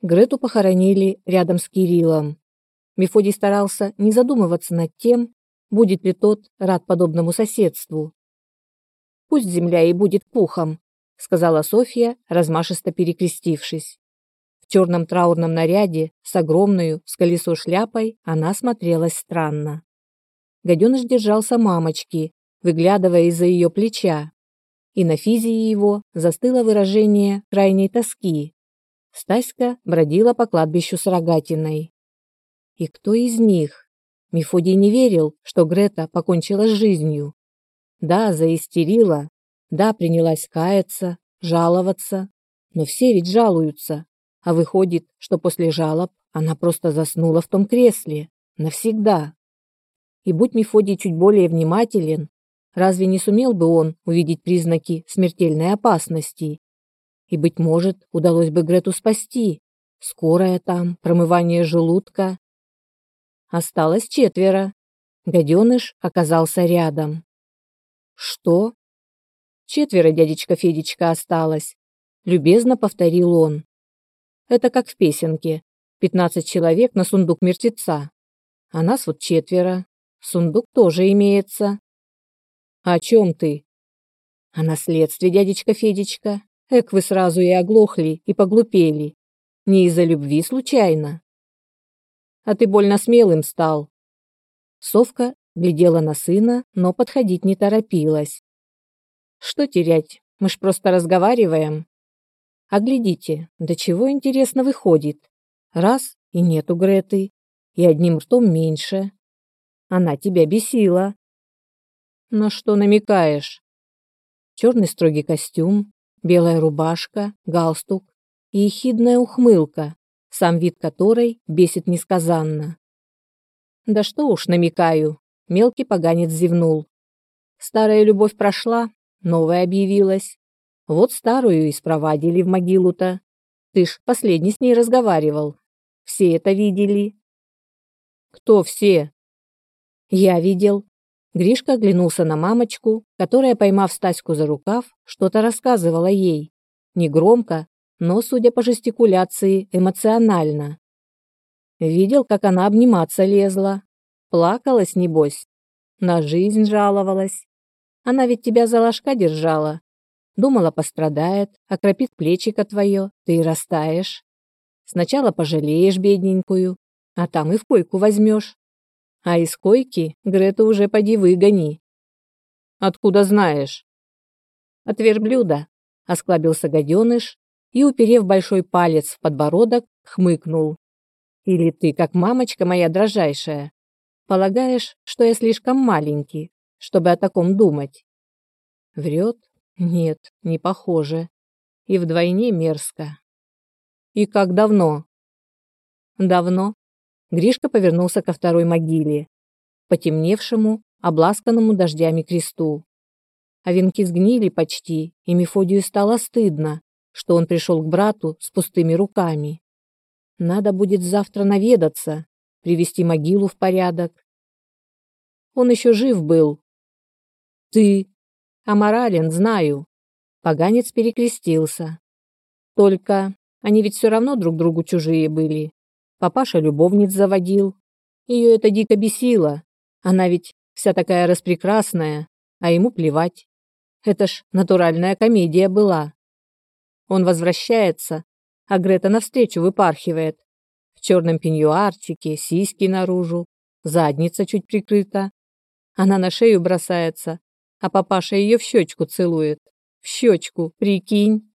Грету похоронили рядом с Кириллом. Мефодий старался не задумываться над тем, будет ли тот рад подобному соседству. «Пусть земля и будет пухом», — сказала Софья, размашисто перекрестившись. В черном траурном наряде с огромной с колесо шляпой она смотрелась странно. Гаденыш держался мамочки, выглядывая из-за ее плеча, и на физии его застыло выражение крайней тоски. Стаська бродила по кладбищу с рогатиной. И кто из них? Мефодий не верил, что Грета покончила с жизнью. Да, заистерила, да, принялась каяться, жаловаться, но все ведь жалуются, а выходит, что после жалоб она просто заснула в том кресле, навсегда. И будь Мефодий чуть более внимателен, разве не сумел бы он увидеть признаки смертельной опасности и, быть может, удалось бы Грету спасти. Скорая там, промывание желудка. Осталось четверо. Гаденыш оказался рядом. Что? Четверо, дядечка Федечка, осталось. Любезно повторил он. Это как в песенке. Пятнадцать человек на сундук мертвеца. А нас вот четверо. Сундук тоже имеется. О чем ты? О наследстве, дядечка Федечка. Эк вы сразу и оглохли, и поглупели. Не из-за любви случайно. А ты больно смелым стал. Совка глядела на сына, но подходить не торопилась. Что терять? Мы ж просто разговариваем. А глядите, до чего интересно выходит. Раз и нету Греты, и одним ртом меньше. Она тебя бесила. На что намекаешь? Черный строгий костюм, белая рубашка, галстук и ехидная ухмылка, сам вид которой бесит несказанно. Да что уж намекаю, мелкий поганец зевнул. Старая любовь прошла, новая объявилась. Вот старую и спровадили в могилу-то. Ты ж последний с ней разговаривал. Все это видели. Кто все? Я видел, Гришка оглянулся на мамочку, которая, поймав Стаську за рукав, что-то рассказывала ей. Негромко, но, судя по жестикуляции, эмоционально. Видел, как она обниматься лезла. Плакалась, небось. На жизнь жаловалась. Она ведь тебя за ложка держала. Думала, пострадает, окропит плечико твое, ты и растаешь. Сначала пожалеешь бедненькую, а там и в койку возьмешь. А из койки Грету уже поди выгони. Откуда знаешь? От верблюда, осклабился гаденыш и, уперев большой палец в подбородок, хмыкнул. Или ты, как мамочка моя дрожайшая, полагаешь, что я слишком маленький, чтобы о таком думать? Врет? Нет, не похоже. И вдвойне мерзко. И как давно? Давно, Гришка повернулся ко второй могиле, потемневшему, обласканному дождями кресту. А венки сгнили почти, и Мефодию стало стыдно, что он пришел к брату с пустыми руками. Надо будет завтра наведаться, привести могилу в порядок. Он еще жив был. Ты. Аморален, знаю. Поганец перекрестился. Только они ведь все равно друг другу чужие были. Папаша любовниц заводил. Ее это дико бесило. Она ведь вся такая распрекрасная, а ему плевать. Это ж натуральная комедия была. Он возвращается, а Грета навстречу выпархивает. В черном пеньюарчике, сиськи наружу, задница чуть прикрыта. Она на шею бросается, а папаша ее в щечку целует. В щечку, прикинь.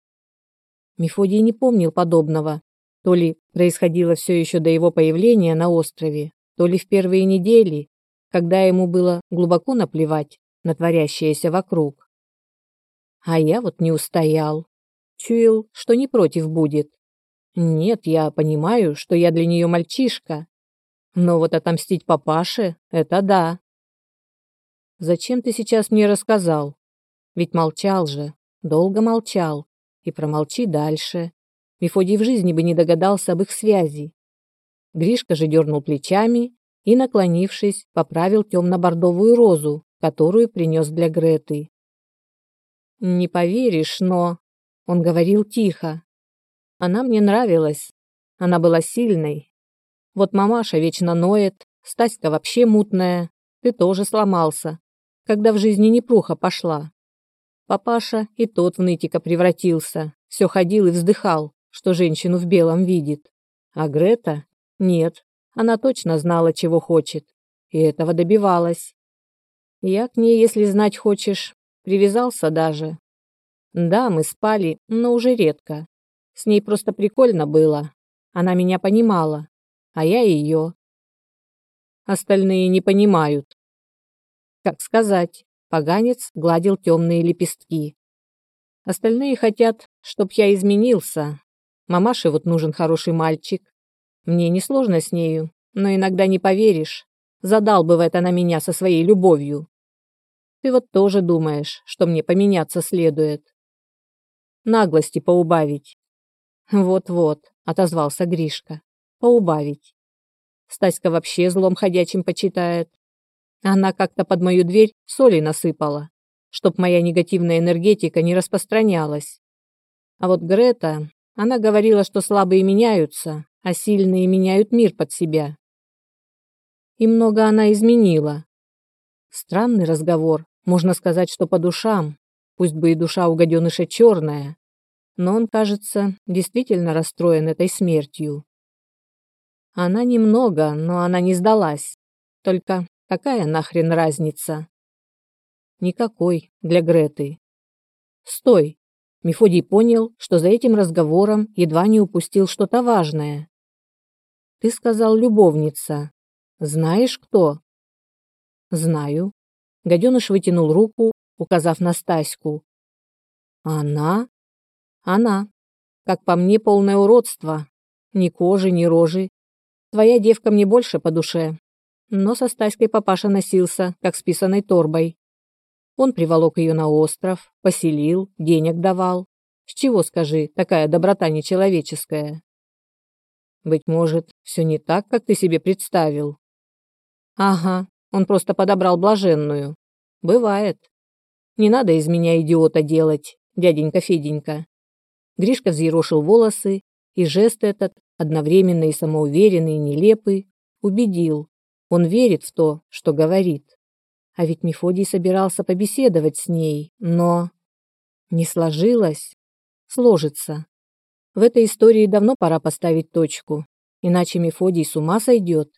Мефодий не помнил подобного. То ли происходило все еще до его появления на острове, то ли в первые недели, когда ему было глубоко наплевать на творящееся вокруг. А я вот не устоял. Чуял, что не против будет. Нет, я понимаю, что я для нее мальчишка. Но вот отомстить папаше — это да. Зачем ты сейчас мне рассказал? Ведь молчал же, долго молчал. И промолчи дальше. Мефодий в жизни бы не догадался об их связи. Гришка же дернул плечами и, наклонившись, поправил темно-бордовую розу, которую принес для Греты. «Не поверишь, но...» — он говорил тихо. «Она мне нравилась. Она была сильной. Вот мамаша вечно ноет, Стаська вообще мутная. Ты тоже сломался, когда в жизни непруха пошла. Папаша и тот в нытика превратился, все ходил и вздыхал, что женщину в белом видит. А Грета? Нет, она точно знала, чего хочет, и этого добивалась. Я к ней, если знать хочешь, привязался даже. Да, мы спали, но уже редко. С ней просто прикольно было. Она меня понимала, а я ее. Остальные не понимают. Как сказать, поганец гладил темные лепестки. Остальные хотят, чтоб я изменился. Мамаше вот нужен хороший мальчик. Мне несложно с нею, но иногда не поверишь. Задал бы в это на меня со своей любовью. Ты вот тоже думаешь, что мне поменяться следует. Наглости поубавить. Вот-вот, отозвался Гришка. Поубавить. Стаська вообще злом ходячим почитает. Она как-то под мою дверь соли насыпала, чтоб моя негативная энергетика не распространялась. А вот Грета, она говорила, что слабые меняются, а сильные меняют мир под себя. И много она изменила. Странный разговор, можно сказать, что по душам, пусть бы и душа у гаденыша черная, но он, кажется, действительно расстроен этой смертью. Она немного, но она не сдалась. Только какая нахрен разница? Никакой для Греты. Стой. Мефодий понял, что за этим разговором едва не упустил что-то важное. Ты сказал любовница. Знаешь кто? Знаю. Гаденыш вытянул руку, указав на Стаську. Она? Она. Как по мне, полное уродство. Ни кожи, ни рожи. Твоя девка мне больше по душе. Но со Стаськой папаша носился, как с писаной торбой. Он приволок ее на остров, поселил, денег давал. С чего, скажи, такая доброта нечеловеческая? Быть может, все не так, как ты себе представил. Ага, он просто подобрал блаженную. Бывает. Не надо из меня идиота делать, дяденька Феденька. Гришка взъерошил волосы, и жест этот, одновременно и самоуверенный, и нелепый, убедил. Он верит в то, что говорит. А ведь Мефодий собирался побеседовать с ней, но... Не сложилось. Сложится. В этой истории давно пора поставить точку, иначе Мефодий с ума сойдет.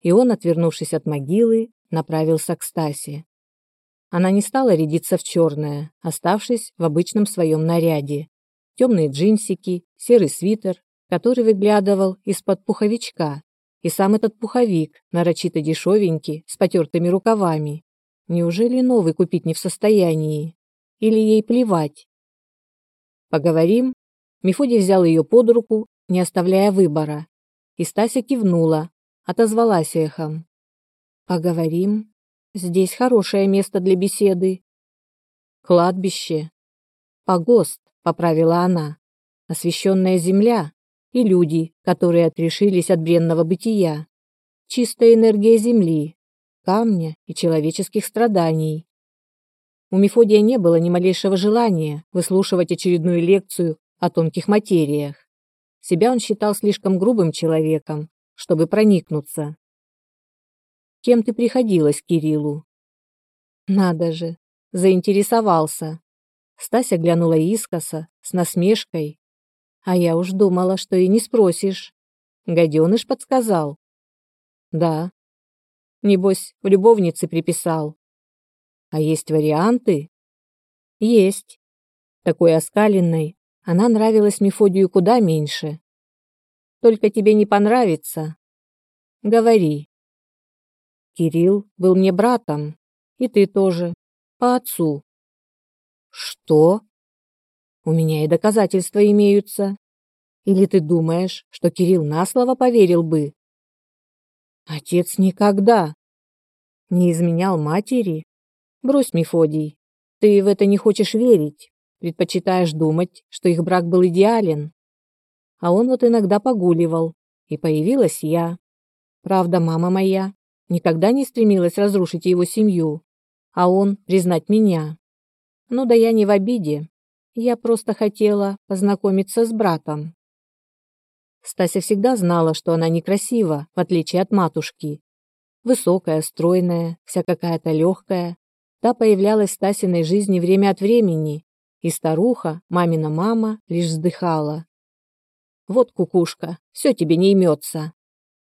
И он, отвернувшись от могилы, направился к Стасе. Она не стала рядиться в черное, оставшись в обычном своем наряде. Темные джинсики, серый свитер, который выглядывал из-под пуховичка, и сам этот пуховик, нарочито дешевенький, с потертыми рукавами. Неужели новый купить не в состоянии? Или ей плевать? Поговорим Мефодий взял ее под руку, не оставляя выбора. И Стася кивнула, отозвалась эхом. «Поговорим. Здесь хорошее место для беседы». «Кладбище». «Погост», — поправила она. «Освященная земля и люди, которые отрешились от бренного бытия. Чистая энергия земли, камня и человеческих страданий». У Мефодия не было ни малейшего желания выслушивать очередную лекцию о тонких материях. Себя он считал слишком грубым человеком, чтобы проникнуться. Кем ты приходилась Кириллу? Надо же, заинтересовался. Стася глянула искоса, с насмешкой. А я уж думала, что и не спросишь. Гаденыш подсказал. Да. Небось, в любовнице приписал. А есть варианты? Есть. Такой оскаленной, она нравилась Мефодию куда меньше. Только тебе не понравится. Говори. Кирилл был мне братом, и ты тоже, по отцу. Что? У меня и доказательства имеются. Или ты думаешь, что Кирилл на слово поверил бы? Отец никогда не изменял матери. Брось, Мефодий, ты в это не хочешь верить. Предпочитаешь думать, что их брак был идеален. А он вот иногда погуливал, и появилась я. Правда, мама моя никогда не стремилась разрушить его семью, а он признать меня. Ну да я не в обиде. Я просто хотела познакомиться с братом. Стася всегда знала, что она некрасива, в отличие от матушки. Высокая, стройная, вся какая-то легкая. Та появлялась в Стасиной жизни время от времени, и старуха, мамина мама, лишь вздыхала. «Вот кукушка, все тебе не имется».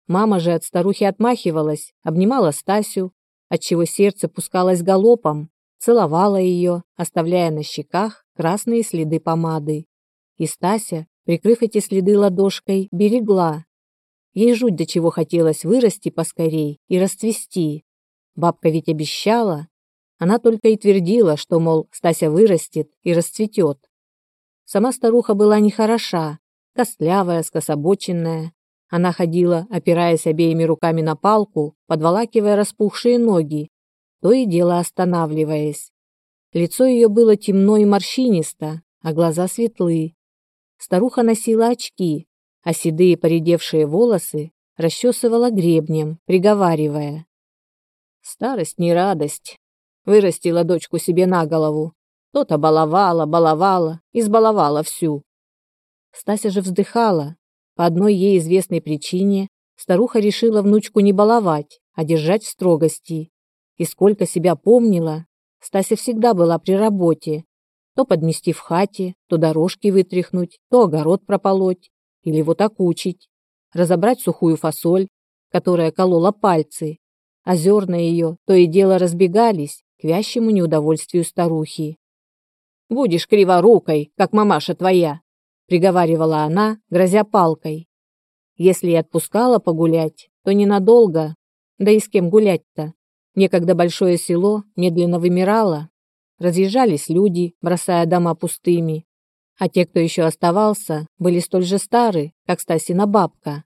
Мама же от старухи отмахивалась, обнимала Стасю, отчего сердце пускалось галопом, целовала ее, оставляя на щеках красные следы помады. И Стася, прикрыв эти следы ладошкой, берегла. Ей жуть до чего хотелось вырасти поскорей и расцвести. Бабка ведь обещала. Она только и твердила, что, мол, Стася вырастет и расцветет. Сама старуха была нехороша, костлявая, скособоченная. Она ходила, опираясь обеими руками на палку, подволакивая распухшие ноги, то и дело останавливаясь. Лицо ее было темно и морщинисто, а глаза светлые. Старуха носила очки, а седые поредевшие волосы расчесывала гребнем, приговаривая. «Старость не радость. Вырастила дочку себе на голову. То-то баловала, баловала, избаловала всю». Стася же вздыхала. По одной ей известной причине старуха решила внучку не баловать, а держать в строгости. И сколько себя помнила, Стася всегда была при работе, то подмести в хате, то дорожки вытряхнуть, то огород прополоть или вот окучить, разобрать сухую фасоль, которая колола пальцы, а зерна ее то и дело разбегались к вящему неудовольствию старухи. «Будешь криворукой, как мамаша твоя», — приговаривала она, грозя палкой. Если и отпускала погулять, то ненадолго, да и с кем гулять-то. Некогда большое село медленно вымирало, разъезжались люди, бросая дома пустыми, а те, кто еще оставался, были столь же стары, как Стасина бабка.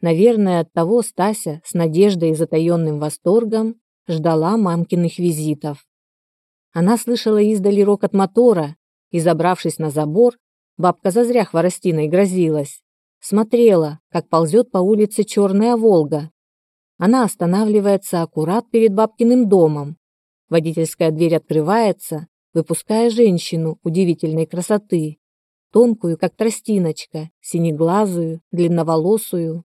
Наверное, от того Стася с надеждой и затаенным восторгом ждала мамкиных визитов. Она слышала издали рокот мотора, и, забравшись на забор, бабка зазря хворостиной грозилась. Смотрела, как ползет по улице черная «Волга». Она останавливается аккурат перед бабкиным домом, Водительская дверь открывается, выпуская женщину удивительной красоты, тонкую, как тростиночка, синеглазую, длинноволосую.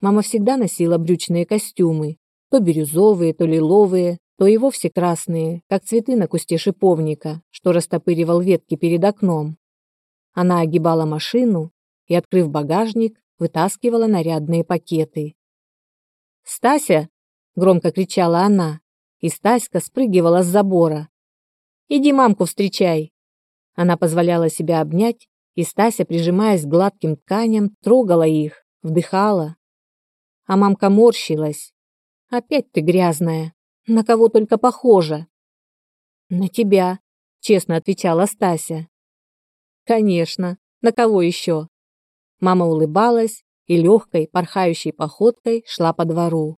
Мама всегда носила брючные костюмы, то бирюзовые, то лиловые, то и вовсе красные, как цветы на кусте шиповника, что растопыривал ветки перед окном. Она огибала машину и, открыв багажник, вытаскивала нарядные пакеты. «Стася!» — громко кричала она и Стаська спрыгивала с забора. «Иди мамку встречай!» Она позволяла себя обнять, и Стася, прижимаясь к гладким тканям, трогала их, вдыхала. А мамка морщилась. «Опять ты грязная. На кого только похожа?» «На тебя», — честно отвечала Стася. «Конечно. На кого еще?» Мама улыбалась и легкой, порхающей походкой шла по двору.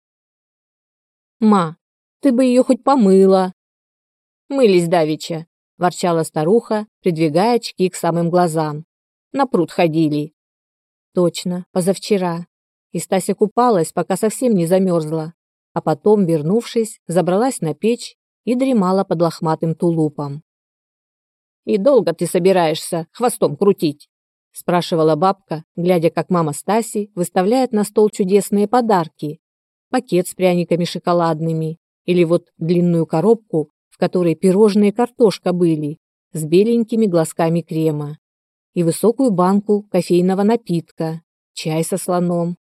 «Ма, ты бы ее хоть помыла. Мылись давеча, ворчала старуха, придвигая очки к самым глазам. На пруд ходили. Точно, позавчера. И Стася купалась, пока совсем не замерзла, а потом, вернувшись, забралась на печь и дремала под лохматым тулупом. «И долго ты собираешься хвостом крутить?» – спрашивала бабка, глядя, как мама Стаси выставляет на стол чудесные подарки. Пакет с пряниками шоколадными, или вот длинную коробку, в которой пирожные картошка были, с беленькими глазками крема. И высокую банку кофейного напитка, чай со слоном,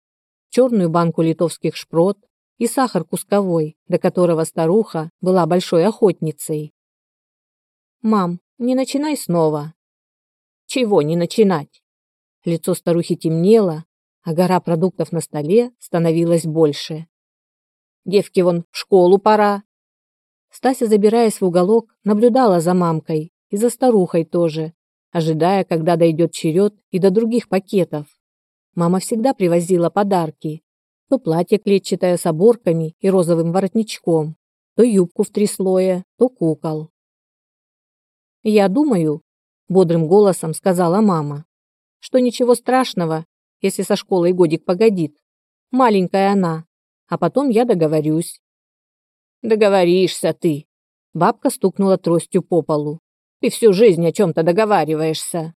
черную банку литовских шпрот и сахар кусковой, до которого старуха была большой охотницей. «Мам, не начинай снова». «Чего не начинать?» Лицо старухи темнело, а гора продуктов на столе становилась больше. Девке вон в школу пора. Стася, забираясь в уголок, наблюдала за мамкой и за старухой тоже, ожидая, когда дойдет черед и до других пакетов. Мама всегда привозила подарки. То платье клетчатое с оборками и розовым воротничком, то юбку в три слоя, то кукол. «Я думаю», — бодрым голосом сказала мама, «что ничего страшного, если со школой годик погодит. Маленькая она, а потом я договорюсь. Договоришься ты. Бабка стукнула тростью по полу. Ты всю жизнь о чем-то договариваешься.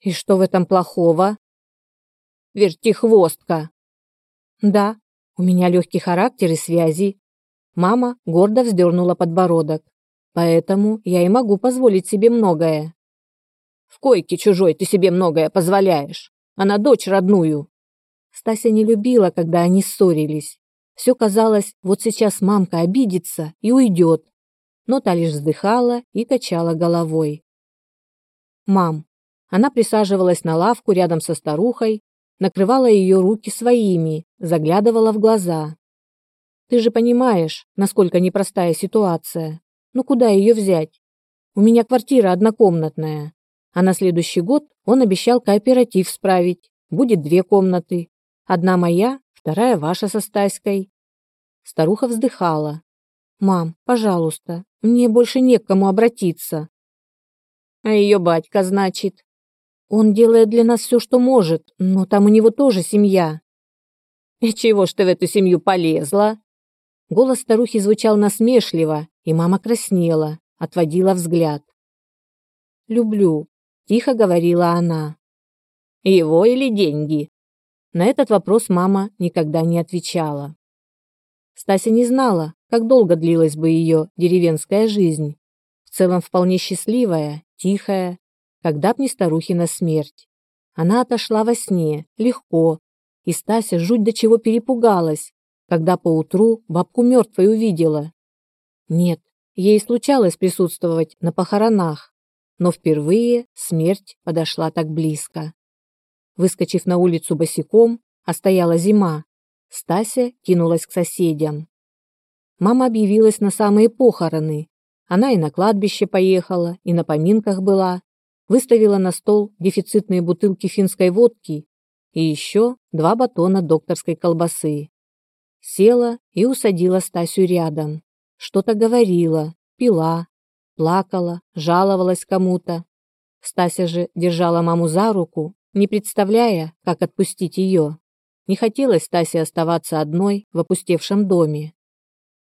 И что в этом плохого? вертихвостка. Да, у меня легкий характер и связи. Мама гордо вздернула подбородок. Поэтому я и могу позволить себе многое. В койке чужой ты себе многое позволяешь. Она дочь родную. Стася не любила, когда они ссорились. Все казалось, вот сейчас мамка обидится и уйдет. Но та лишь вздыхала и качала головой. «Мам». Она присаживалась на лавку рядом со старухой, накрывала ее руки своими, заглядывала в глаза. «Ты же понимаешь, насколько непростая ситуация. Ну куда ее взять? У меня квартира однокомнатная, а на следующий год он обещал кооператив справить. Будет две комнаты. Одна моя, вторая ваша со Стаськой. Старуха вздыхала. «Мам, пожалуйста, мне больше не к кому обратиться». «А ее батька, значит?» «Он делает для нас все, что может, но там у него тоже семья». «И чего ж ты в эту семью полезла?» Голос старухи звучал насмешливо, и мама краснела, отводила взгляд. «Люблю», — тихо говорила она. «Его или деньги?» На этот вопрос мама никогда не отвечала. Стася не знала, как долго длилась бы ее деревенская жизнь. В целом вполне счастливая, тихая, когда б не старухина смерть. Она отошла во сне, легко, и Стася жуть до чего перепугалась, когда поутру бабку мертвой увидела. Нет, ей случалось присутствовать на похоронах, но впервые смерть подошла так близко. Выскочив на улицу босиком, а стояла зима, Стася кинулась к соседям. Мама объявилась на самые похороны. Она и на кладбище поехала, и на поминках была. Выставила на стол дефицитные бутылки финской водки и еще два батона докторской колбасы. Села и усадила Стасю рядом. Что-то говорила, пила, плакала, жаловалась кому-то. Стася же держала маму за руку не представляя, как отпустить ее. Не хотелось Стасе оставаться одной в опустевшем доме.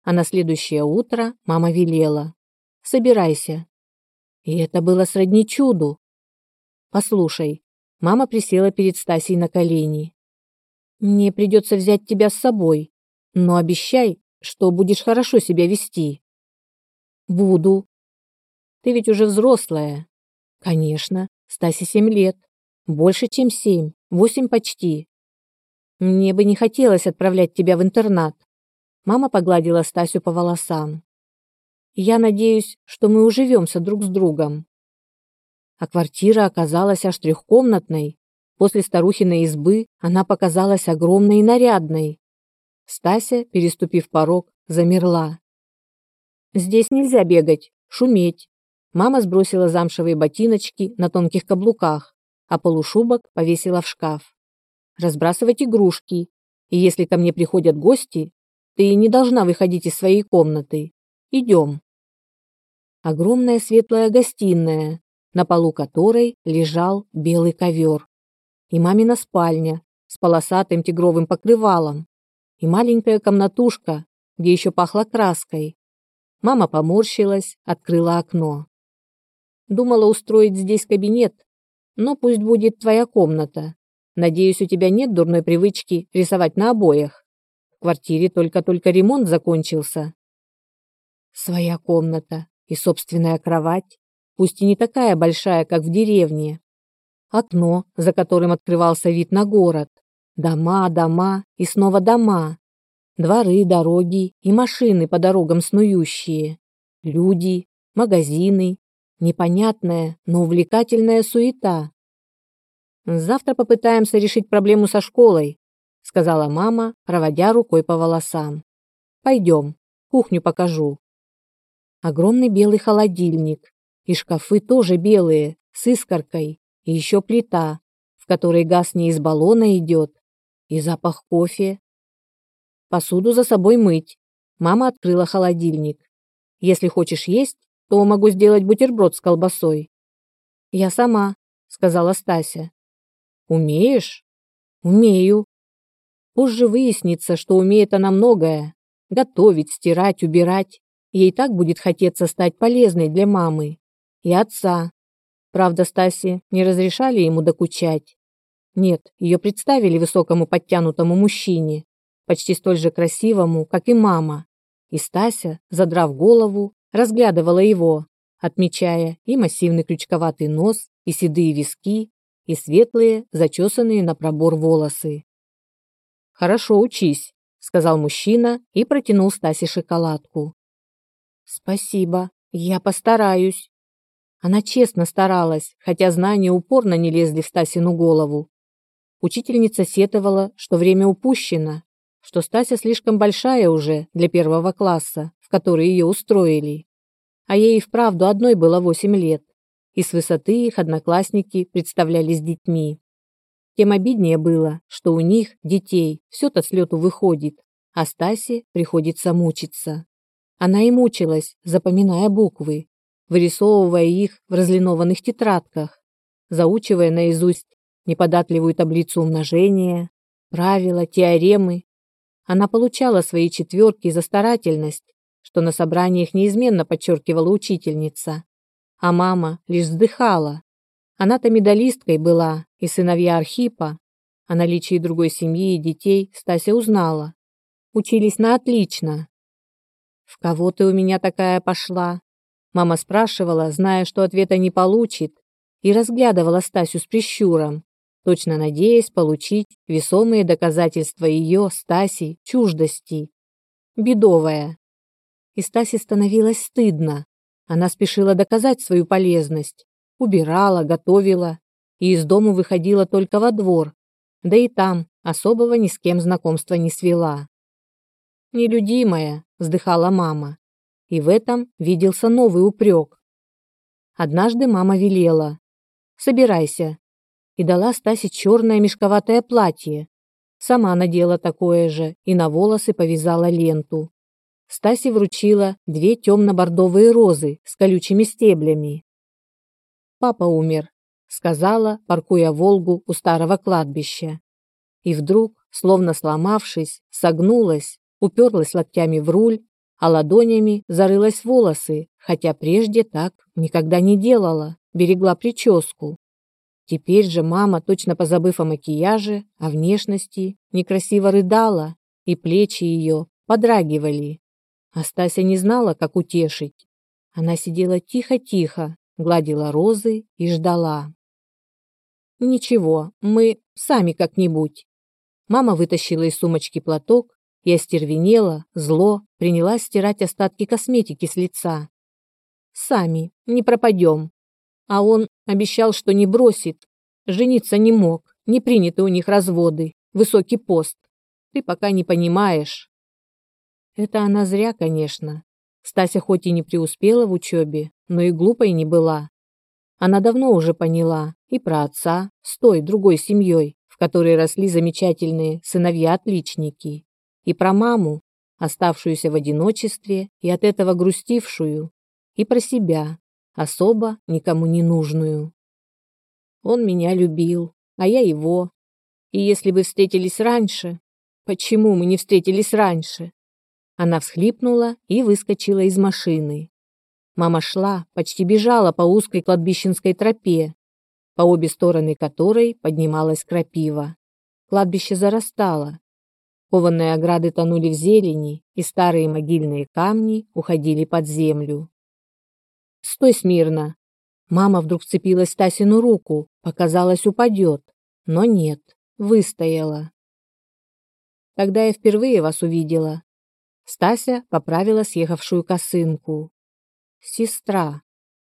А на следующее утро мама велела. «Собирайся». И это было сродни чуду. «Послушай». Мама присела перед Стасей на колени. «Мне придется взять тебя с собой, но обещай, что будешь хорошо себя вести». «Буду». «Ты ведь уже взрослая». «Конечно, Стасе семь лет. Больше, чем семь, восемь почти. Мне бы не хотелось отправлять тебя в интернат. Мама погладила Стасю по волосам. Я надеюсь, что мы уживемся друг с другом. А квартира оказалась аж трехкомнатной. После старухиной избы она показалась огромной и нарядной. Стася, переступив порог, замерла. Здесь нельзя бегать, шуметь. Мама сбросила замшевые ботиночки на тонких каблуках а полушубок повесила в шкаф. Разбрасывать игрушки. И если ко мне приходят гости, ты не должна выходить из своей комнаты. Идем. Огромная светлая гостиная, на полу которой лежал белый ковер. И мамина спальня с полосатым тигровым покрывалом. И маленькая комнатушка, где еще пахло краской. Мама поморщилась, открыла окно. Думала устроить здесь кабинет, но пусть будет твоя комната. Надеюсь, у тебя нет дурной привычки рисовать на обоях. В квартире только-только ремонт закончился. Своя комната и собственная кровать, пусть и не такая большая, как в деревне. Окно, за которым открывался вид на город. Дома, дома и снова дома. Дворы, дороги и машины по дорогам снующие. Люди, магазины, непонятная, но увлекательная суета. Завтра попытаемся решить проблему со школой, сказала мама, проводя рукой по волосам. Пойдем, кухню покажу. Огромный белый холодильник, и шкафы тоже белые, с искоркой, и еще плита, в которой газ не из баллона идет, и запах кофе. Посуду за собой мыть. Мама открыла холодильник. Если хочешь есть, то могу сделать бутерброд с колбасой. Я сама, сказала Стася. Умеешь? Умею. Позже выяснится, что умеет она многое. Готовить, стирать, убирать. Ей так будет хотеться стать полезной для мамы и отца. Правда, Стасе не разрешали ему докучать. Нет, ее представили высокому подтянутому мужчине, почти столь же красивому, как и мама. И Стася, задрав голову, разглядывала его, отмечая и массивный крючковатый нос, и седые виски, и светлые, зачесанные на пробор волосы. «Хорошо учись», — сказал мужчина и протянул Стасе шоколадку. «Спасибо, я постараюсь». Она честно старалась, хотя знания упорно не лезли в Стасину голову. Учительница сетовала, что время упущено, что Стася слишком большая уже для первого класса, в который ее устроили. А ей и вправду одной было восемь лет, и с высоты их одноклассники представлялись детьми. Тем обиднее было, что у них, детей, все-то с лету выходит, а Стасе приходится мучиться. Она и мучилась, запоминая буквы, вырисовывая их в разлинованных тетрадках, заучивая наизусть неподатливую таблицу умножения, правила, теоремы. Она получала свои четверки за старательность, что на собраниях неизменно подчеркивала учительница. А мама лишь вздыхала. Она-то медалисткой была, и сыновья Архипа. О наличии другой семьи и детей Стася узнала. Учились на отлично. «В кого ты у меня такая пошла?» Мама спрашивала, зная, что ответа не получит, и разглядывала Стасю с прищуром, точно надеясь получить весомые доказательства ее, Стаси, чуждости. Бедовая. И Стасе становилось стыдно. Она спешила доказать свою полезность. Убирала, готовила. И из дому выходила только во двор. Да и там особого ни с кем знакомства не свела. «Нелюдимая», — вздыхала мама. И в этом виделся новый упрек. Однажды мама велела. «Собирайся, и дала Стасе черное мешковатое платье. Сама надела такое же и на волосы повязала ленту. Стасе вручила две темно-бордовые розы с колючими стеблями. «Папа умер», — сказала, паркуя «Волгу» у старого кладбища. И вдруг, словно сломавшись, согнулась, уперлась локтями в руль, а ладонями зарылась в волосы, хотя прежде так никогда не делала, берегла прическу. Теперь же мама, точно позабыв о макияже, о внешности, некрасиво рыдала, и плечи ее подрагивали. Астася не знала, как утешить. Она сидела тихо-тихо, гладила розы и ждала. «Ничего, мы сами как-нибудь». Мама вытащила из сумочки платок и остервенела, зло, принялась стирать остатки косметики с лица. «Сами, не пропадем. А он обещал, что не бросит. Жениться не мог, не приняты у них разводы, высокий пост. Ты пока не понимаешь. Это она зря, конечно. Стася хоть и не преуспела в учебе, но и глупой не была. Она давно уже поняла и про отца с той другой семьей, в которой росли замечательные сыновья-отличники, и про маму, оставшуюся в одиночестве и от этого грустившую, и про себя, особо никому не нужную. Он меня любил, а я его. И если бы встретились раньше... Почему мы не встретились раньше? Она всхлипнула и выскочила из машины. Мама шла, почти бежала по узкой кладбищенской тропе, по обе стороны которой поднималась крапива. Кладбище зарастало. Кованные ограды тонули в зелени, и старые могильные камни уходили под землю. «Стой смирно!» Мама вдруг вцепилась в Стасину руку, показалось, упадет, но нет, выстояла. Тогда я впервые вас увидела. Стася поправила съехавшую косынку. Сестра.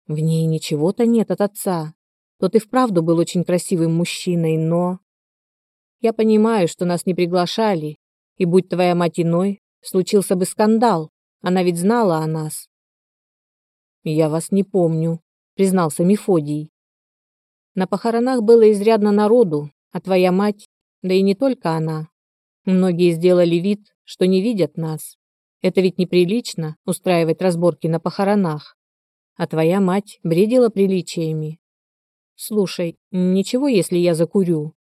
В ней ничего-то нет от отца. Тот и вправду был очень красивым мужчиной, но... Я понимаю, что нас не приглашали, и будь твоя мать иной, случился бы скандал. Она ведь знала о нас. «Я вас не помню», — признался Мефодий. «На похоронах было изрядно народу, а твоя мать, да и не только она. Многие сделали вид, что не видят нас. Это ведь неприлично устраивать разборки на похоронах. А твоя мать бредила приличиями. Слушай, ничего, если я закурю?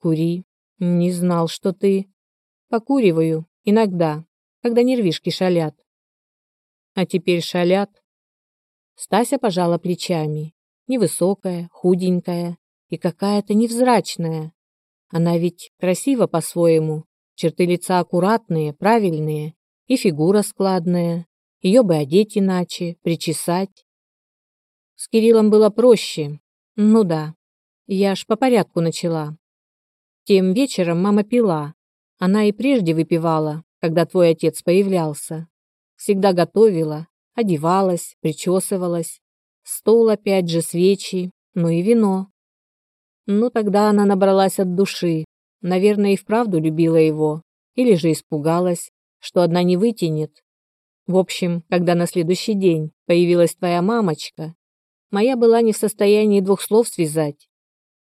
Кури. Не знал, что ты... Покуриваю. Иногда. Когда нервишки шалят. А теперь шалят, Стася пожала плечами. Невысокая, худенькая, и какая-то невзрачная. Она ведь красива по-своему, черты лица аккуратные, правильные, и фигура складная. Ее бы одеть иначе, причесать. С Кириллом было проще. Ну да, я ж по порядку начала. Тем вечером мама пила. Она и прежде выпивала, когда твой отец появлялся. Всегда готовила, одевалась, причесывалась. Стол опять же, свечи, ну и вино. Ну тогда она набралась от души. Наверное, и вправду любила его. Или же испугалась, что одна не вытянет. В общем, когда на следующий день появилась твоя мамочка, моя была не в состоянии двух слов связать.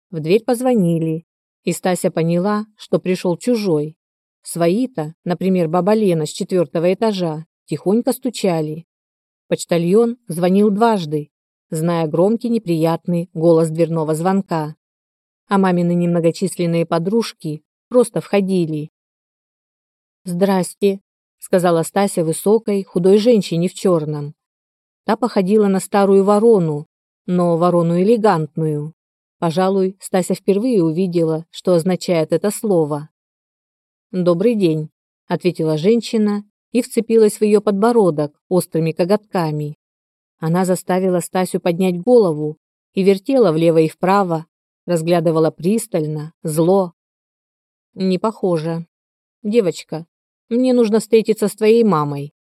В дверь позвонили, и Стася поняла, что пришел чужой. Свои-то, например, баба Лена с четвертого этажа, тихонько стучали. Почтальон звонил дважды, зная громкий неприятный голос дверного звонка а мамины немногочисленные подружки просто входили. «Здрасте», — сказала Стася высокой, худой женщине в черном. Та походила на старую ворону, но ворону элегантную. Пожалуй, Стася впервые увидела, что означает это слово. «Добрый день», — ответила женщина и вцепилась в ее подбородок острыми коготками. Она заставила Стасю поднять голову и вертела влево и вправо, разглядывала пристально, зло. Не похоже. Девочка, мне нужно встретиться с твоей мамой.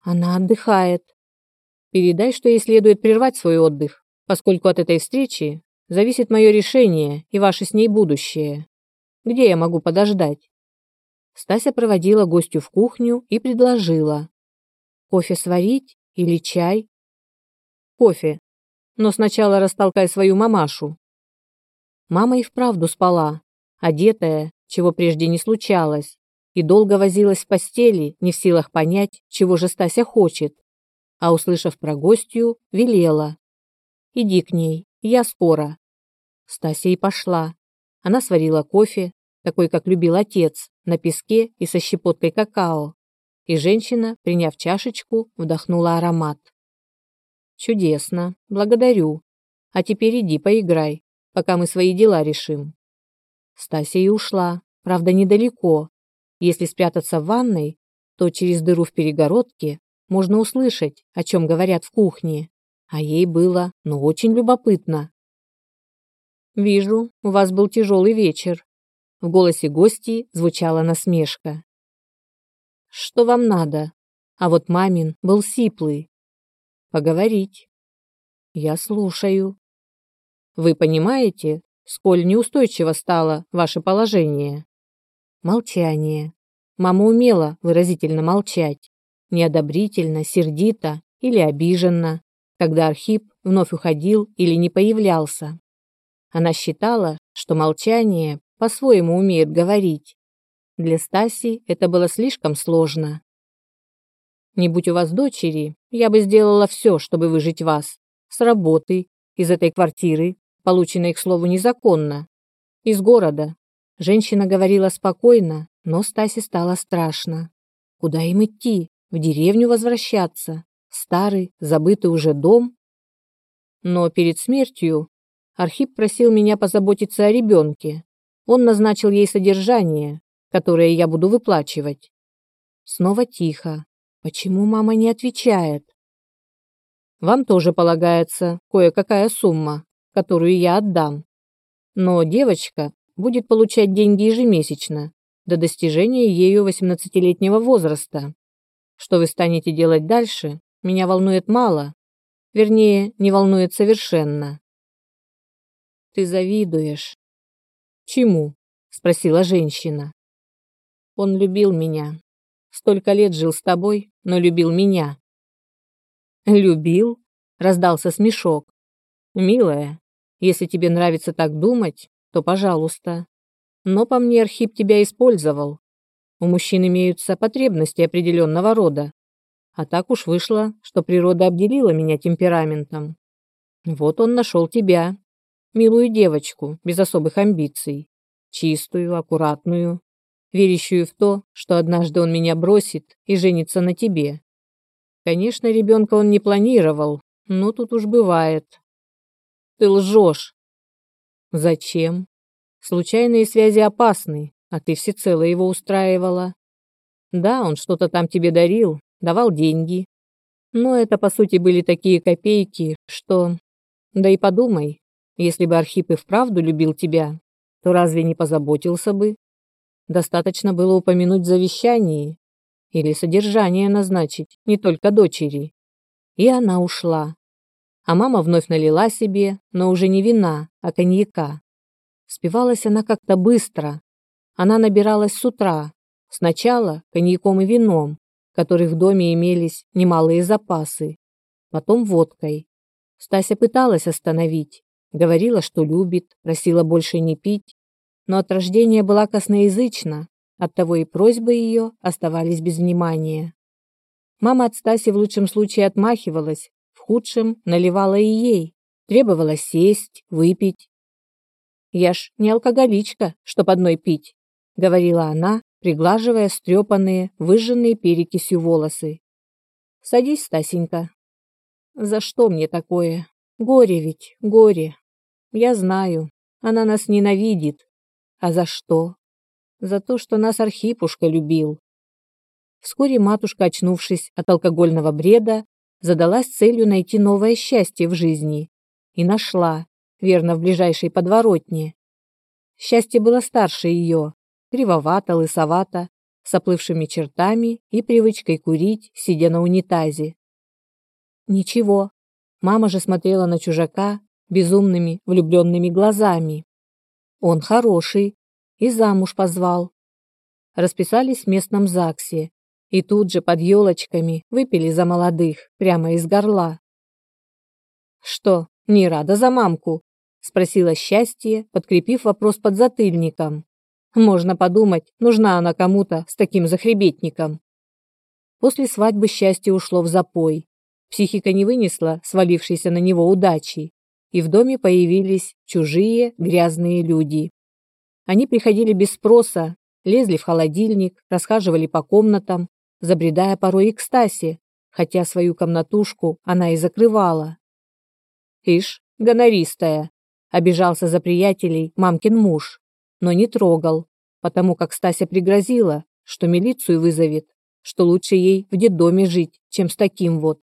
Она отдыхает. Передай, что ей следует прервать свой отдых, поскольку от этой встречи зависит мое решение и ваше с ней будущее. Где я могу подождать? Стася проводила гостю в кухню и предложила. Кофе сварить или чай? Кофе. Но сначала растолкай свою мамашу. Мама и вправду спала, одетая, чего прежде не случалось, и долго возилась в постели, не в силах понять, чего же Стася хочет. А услышав про гостью, велела. «Иди к ней, я скоро». Стася и пошла. Она сварила кофе, такой, как любил отец, на песке и со щепоткой какао. И женщина, приняв чашечку, вдохнула аромат. «Чудесно, благодарю. А теперь иди поиграй, пока мы свои дела решим. Стася и ушла, правда, недалеко. Если спрятаться в ванной, то через дыру в перегородке можно услышать, о чем говорят в кухне. А ей было, ну, очень любопытно. «Вижу, у вас был тяжелый вечер». В голосе гости звучала насмешка. «Что вам надо?» А вот мамин был сиплый. «Поговорить». «Я слушаю». Вы понимаете, сколь неустойчиво стало ваше положение? Молчание. Мама умела выразительно молчать, неодобрительно, сердито или обиженно, когда Архип вновь уходил или не появлялся. Она считала, что молчание по-своему умеет говорить. Для Стаси это было слишком сложно. Не будь у вас дочери, я бы сделала все, чтобы выжить вас. С работы, из этой квартиры, полученной, к слову, незаконно, из города. Женщина говорила спокойно, но Стасе стало страшно. Куда им идти? В деревню возвращаться? Старый, забытый уже дом? Но перед смертью Архип просил меня позаботиться о ребенке. Он назначил ей содержание, которое я буду выплачивать. Снова тихо. Почему мама не отвечает? Вам тоже полагается кое-какая сумма, которую я отдам. Но девочка будет получать деньги ежемесячно до достижения ею 18-летнего возраста. Что вы станете делать дальше, меня волнует мало. Вернее, не волнует совершенно. Ты завидуешь. Чему? спросила женщина. Он любил меня. Столько лет жил с тобой, но любил меня. Любил? раздался смешок. Милая, если тебе нравится так думать, то пожалуйста. Но по мне Архип тебя использовал. У мужчин имеются потребности определенного рода. А так уж вышло, что природа обделила меня темпераментом. Вот он нашел тебя, милую девочку, без особых амбиций, чистую, аккуратную, верящую в то, что однажды он меня бросит и женится на тебе. Конечно, ребенка он не планировал, но тут уж бывает. Ты лжешь. Зачем? Случайные связи опасны, а ты всецело его устраивала. Да, он что-то там тебе дарил, давал деньги. Но это, по сути, были такие копейки, что... Да и подумай, если бы Архип и вправду любил тебя, то разве не позаботился бы? Достаточно было упомянуть в завещании или содержание назначить, не только дочери. И она ушла. А мама вновь налила себе, но уже не вина, а коньяка. Спивалась она как-то быстро. Она набиралась с утра. Сначала коньяком и вином, которых в доме имелись немалые запасы. Потом водкой. Стася пыталась остановить. Говорила, что любит, просила больше не пить, но от рождения была косноязычна, оттого и просьбы ее оставались без внимания. Мама от Стаси в лучшем случае отмахивалась, в худшем наливала и ей, требовала сесть, выпить. «Я ж не алкоголичка, чтоб одной пить», — говорила она, приглаживая стрепанные, выжженные перекисью волосы. «Садись, Стасенька». «За что мне такое? Горе ведь, горе. Я знаю, она нас ненавидит, а за что? За то, что нас Архипушка любил. Вскоре матушка, очнувшись от алкогольного бреда, задалась целью найти новое счастье в жизни. И нашла, верно, в ближайшей подворотне. Счастье было старше ее, кривовато, лысовато, с оплывшими чертами и привычкой курить, сидя на унитазе. Ничего, мама же смотрела на чужака безумными влюбленными глазами. Он хороший. И замуж позвал. Расписались в местном ЗАГСе. И тут же под елочками выпили за молодых, прямо из горла. «Что, не рада за мамку?» – спросила счастье, подкрепив вопрос под затыльником. «Можно подумать, нужна она кому-то с таким захребетником». После свадьбы счастье ушло в запой. Психика не вынесла свалившейся на него удачи и в доме появились чужие грязные люди. Они приходили без спроса, лезли в холодильник, расхаживали по комнатам, забредая порой и к Стасе, хотя свою комнатушку она и закрывала. «Ишь, гонористая!» – обижался за приятелей мамкин муж, но не трогал, потому как Стася пригрозила, что милицию вызовет, что лучше ей в детдоме жить, чем с таким вот.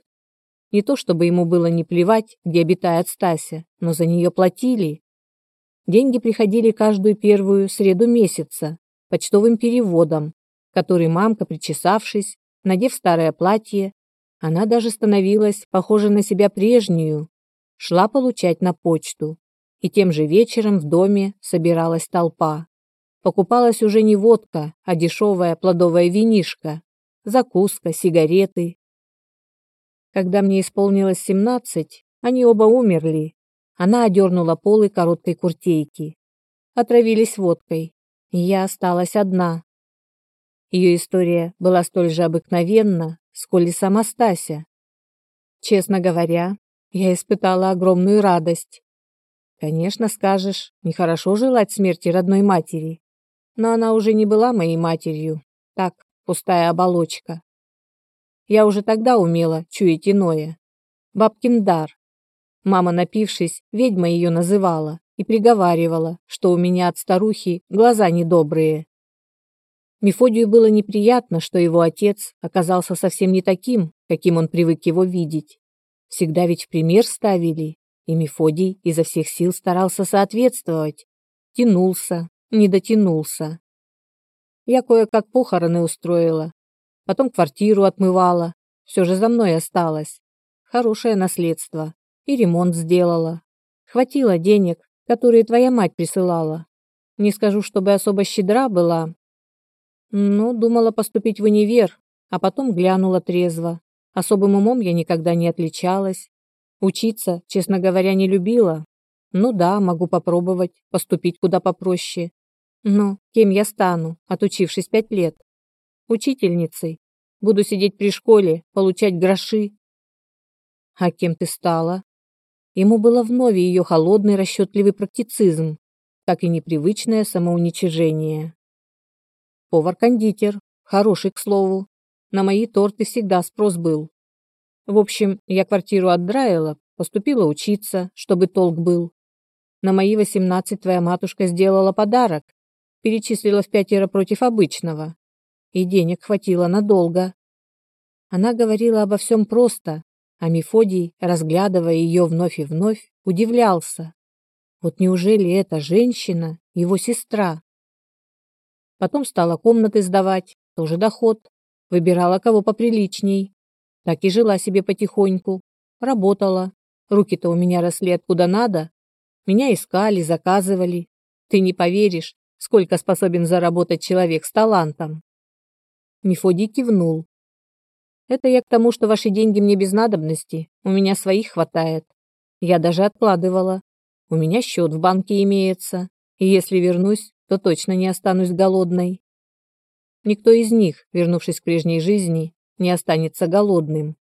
Не то чтобы ему было не плевать, где обитает Стася, но за нее платили. Деньги приходили каждую первую среду месяца почтовым переводом, который мамка, причесавшись, надев старое платье, она даже становилась похожа на себя прежнюю, шла получать на почту. И тем же вечером в доме собиралась толпа. Покупалась уже не водка, а дешевая плодовая винишка, закуска, сигареты, когда мне исполнилось семнадцать, они оба умерли. Она одернула полы короткой куртейки. Отравились водкой. я осталась одна. Ее история была столь же обыкновенна, сколь и сама Стася. Честно говоря, я испытала огромную радость. Конечно, скажешь, нехорошо желать смерти родной матери. Но она уже не была моей матерью. Так, пустая оболочка. Я уже тогда умела чуять иное. Бабкин дар. Мама, напившись, ведьма ее называла и приговаривала, что у меня от старухи глаза недобрые. Мефодию было неприятно, что его отец оказался совсем не таким, каким он привык его видеть. Всегда ведь в пример ставили, и Мефодий изо всех сил старался соответствовать. Тянулся, не дотянулся. Я кое-как похороны устроила, потом квартиру отмывала. Все же за мной осталось. Хорошее наследство. И ремонт сделала. Хватило денег, которые твоя мать присылала. Не скажу, чтобы особо щедра была. Но думала поступить в универ, а потом глянула трезво. Особым умом я никогда не отличалась. Учиться, честно говоря, не любила. Ну да, могу попробовать, поступить куда попроще. Но кем я стану, отучившись пять лет? Учительницей. Буду сидеть при школе, получать гроши. А кем ты стала? Ему было вновь ее холодный расчетливый практицизм, как и непривычное самоуничижение. Повар-кондитер, хороший, к слову. На мои торты всегда спрос был. В общем, я квартиру отдраила, поступила учиться, чтобы толк был. На мои восемнадцать твоя матушка сделала подарок, перечислила в пятеро против обычного. И денег хватило надолго. Она говорила обо всем просто, а Мефодий, разглядывая ее вновь и вновь, удивлялся. Вот неужели эта женщина его сестра? Потом стала комнаты сдавать, тоже доход. Выбирала кого поприличней. Так и жила себе потихоньку. Работала. Руки-то у меня росли откуда надо. Меня искали, заказывали. Ты не поверишь, сколько способен заработать человек с талантом. Мефодий кивнул. Это я к тому, что ваши деньги мне без надобности. У меня своих хватает. Я даже откладывала. У меня счет в банке имеется. И если вернусь, то точно не останусь голодной. Никто из них, вернувшись к прежней жизни, не останется голодным.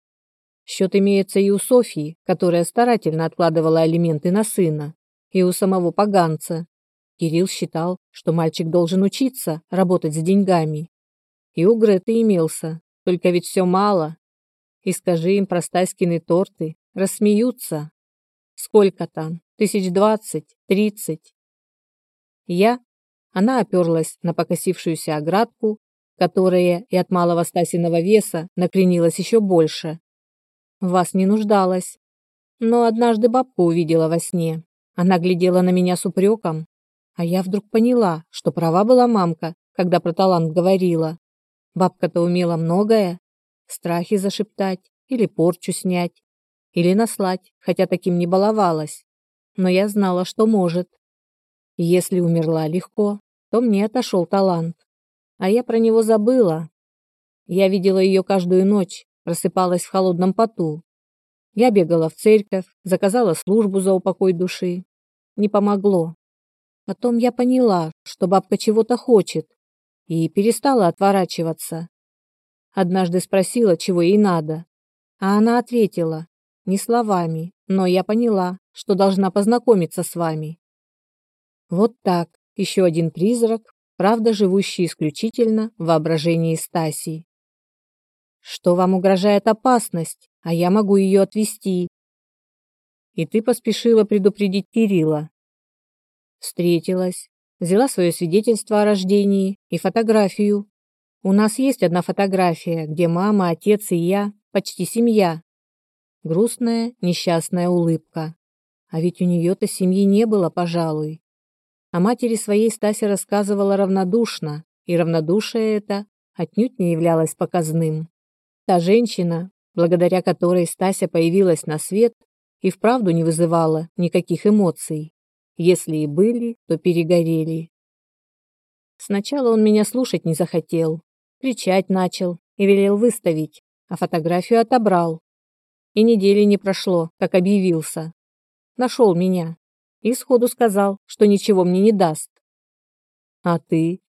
Счет имеется и у Софьи, которая старательно откладывала алименты на сына, и у самого поганца. Кирилл считал, что мальчик должен учиться работать с деньгами. И у Греты имелся, только ведь все мало. И скажи им про Стаськины торты, рассмеются. Сколько там? Тысяч двадцать, тридцать. Я, она оперлась на покосившуюся оградку, которая и от малого Стасиного веса накренилась еще больше. вас не нуждалась. Но однажды бабку увидела во сне. Она глядела на меня с упреком, а я вдруг поняла, что права была мамка, когда про талант говорила. Бабка-то умела многое. Страхи зашептать или порчу снять, или наслать, хотя таким не баловалась но я знала, что может. Если умерла легко, то мне отошел талант. А я про него забыла. Я видела ее каждую ночь, просыпалась в холодном поту. Я бегала в церковь, заказала службу за упокой души. Не помогло. Потом я поняла, что бабка чего-то хочет, и перестала отворачиваться. Однажды спросила, чего ей надо, а она ответила, не словами, но я поняла, что должна познакомиться с вами. Вот так, еще один призрак, правда живущий исключительно в воображении Стасии. Что вам угрожает опасность, а я могу ее отвести. И ты поспешила предупредить Кирилла. Встретилась, взяла свое свидетельство о рождении и фотографию. У нас есть одна фотография, где мама, отец и я, почти семья. Грустная, несчастная улыбка. А ведь у нее-то семьи не было, пожалуй. О матери своей Стася рассказывала равнодушно, и равнодушие это отнюдь не являлось показным. Та женщина, благодаря которой Стася появилась на свет, и вправду не вызывала никаких эмоций. Если и были, то перегорели. Сначала он меня слушать не захотел, кричать начал и велел выставить, а фотографию отобрал. И недели не прошло, как объявился нашел меня и сходу сказал, что ничего мне не даст. А ты?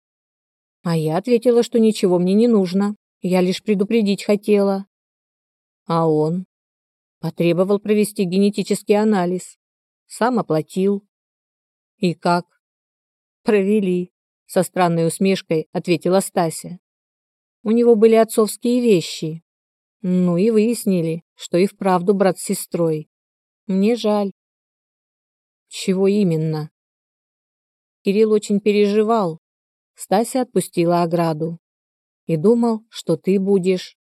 А я ответила, что ничего мне не нужно. Я лишь предупредить хотела. А он? Потребовал провести генетический анализ. Сам оплатил. И как? Провели. Со странной усмешкой ответила Стася. У него были отцовские вещи. Ну и выяснили, что и вправду брат с сестрой. Мне жаль. Чего именно? Кирилл очень переживал. Стася отпустила ограду. И думал, что ты будешь.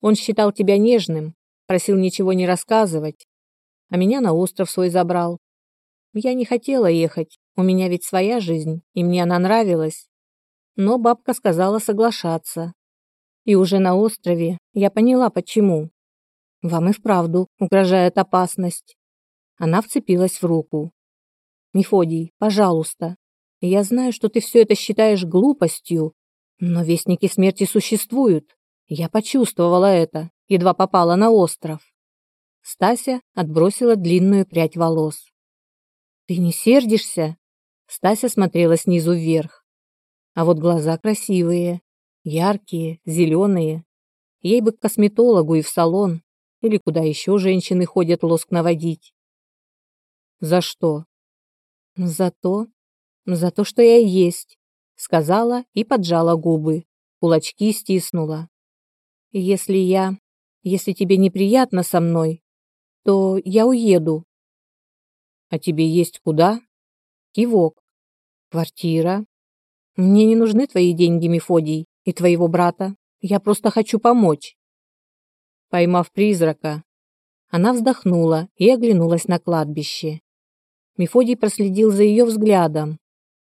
Он считал тебя нежным, просил ничего не рассказывать. А меня на остров свой забрал. Я не хотела ехать, у меня ведь своя жизнь, и мне она нравилась. Но бабка сказала соглашаться. И уже на острове я поняла, почему. Вам и вправду угрожает опасность. Она вцепилась в руку. Мефодий, пожалуйста. Я знаю, что ты все это считаешь глупостью, но вестники смерти существуют. Я почувствовала это, едва попала на остров. Стася отбросила длинную прядь волос. Ты не сердишься? Стася смотрела снизу вверх. А вот глаза красивые, яркие, зеленые. Ей бы к косметологу и в салон, или куда еще женщины ходят лоск наводить. За что? За то, за то, что я есть, сказала и поджала губы, кулачки стиснула. Если я, если тебе неприятно со мной, то я уеду. А тебе есть куда? Кивок. Квартира. Мне не нужны твои деньги, Мефодий, и твоего брата. Я просто хочу помочь. Поймав призрака, она вздохнула и оглянулась на кладбище. Мефодий проследил за ее взглядом.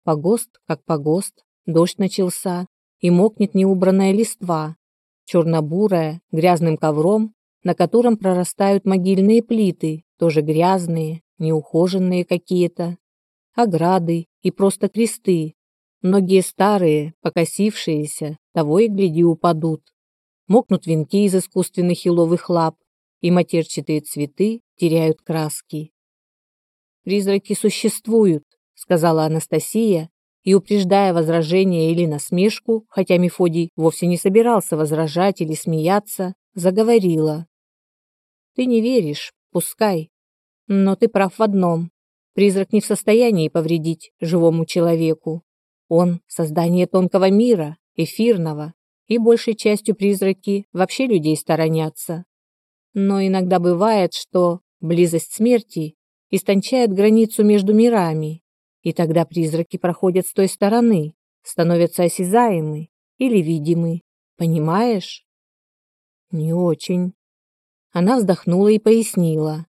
Погост, как погост, дождь начался, и мокнет неубранная листва, черно-бурая, грязным ковром, на котором прорастают могильные плиты, тоже грязные, неухоженные какие-то, ограды и просто кресты. Многие старые, покосившиеся, того и гляди упадут. Мокнут венки из искусственных еловых лап, и матерчатые цветы теряют краски. «Призраки существуют», — сказала Анастасия, и, упреждая возражение или насмешку, хотя Мефодий вовсе не собирался возражать или смеяться, заговорила. «Ты не веришь, пускай. Но ты прав в одном. Призрак не в состоянии повредить живому человеку. Он – создание тонкого мира, эфирного, и большей частью призраки вообще людей сторонятся. Но иногда бывает, что близость смерти истончает границу между мирами, и тогда призраки проходят с той стороны, становятся осязаемы или видимы. Понимаешь? Не очень. Она вздохнула и пояснила.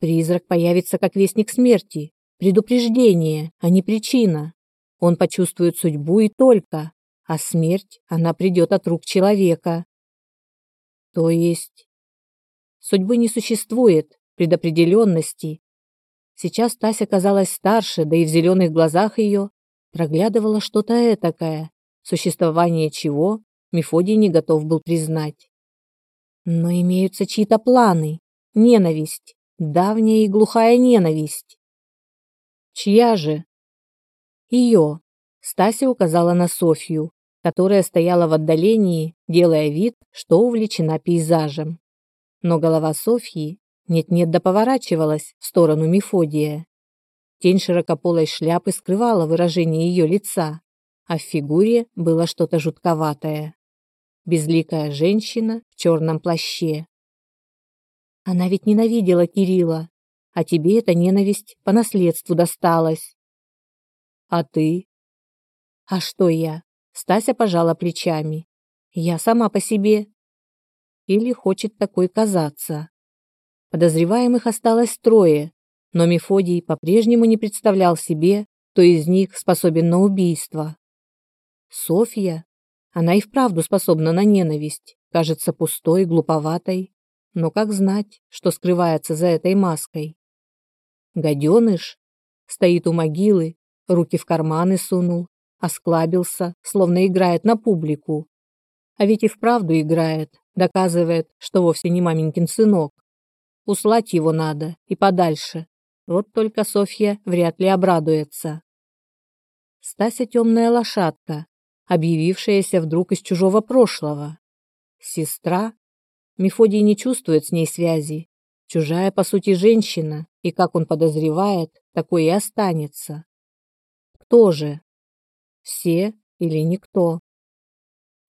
Призрак появится как вестник смерти, предупреждение, а не причина. Он почувствует судьбу и только, а смерть, она придет от рук человека. То есть судьбы не существует, предопределенности, Сейчас Тася казалась старше, да и в зеленых глазах ее проглядывало что-то этакое, существование чего Мефодий не готов был признать. Но имеются чьи-то планы, ненависть, давняя и глухая ненависть. Чья же? Ее. Стася указала на Софью, которая стояла в отдалении, делая вид, что увлечена пейзажем. Но голова Софьи нет-нет да поворачивалась в сторону Мефодия. Тень широкополой шляпы скрывала выражение ее лица, а в фигуре было что-то жутковатое. Безликая женщина в черном плаще. Она ведь ненавидела Кирилла, а тебе эта ненависть по наследству досталась. А ты? А что я? Стася пожала плечами. Я сама по себе. Или хочет такой казаться. Подозреваемых осталось трое, но Мефодий по-прежнему не представлял себе, кто из них способен на убийство. Софья? Она и вправду способна на ненависть, кажется пустой, глуповатой, но как знать, что скрывается за этой маской? Гаденыш стоит у могилы, руки в карманы сунул, осклабился, словно играет на публику. А ведь и вправду играет, доказывает, что вовсе не маменькин сынок. Услать его надо и подальше. Вот только Софья вряд ли обрадуется. Стася темная лошадка, объявившаяся вдруг из чужого прошлого. Сестра? Мефодий не чувствует с ней связи. Чужая, по сути, женщина, и, как он подозревает, такой и останется. Кто же? Все или никто?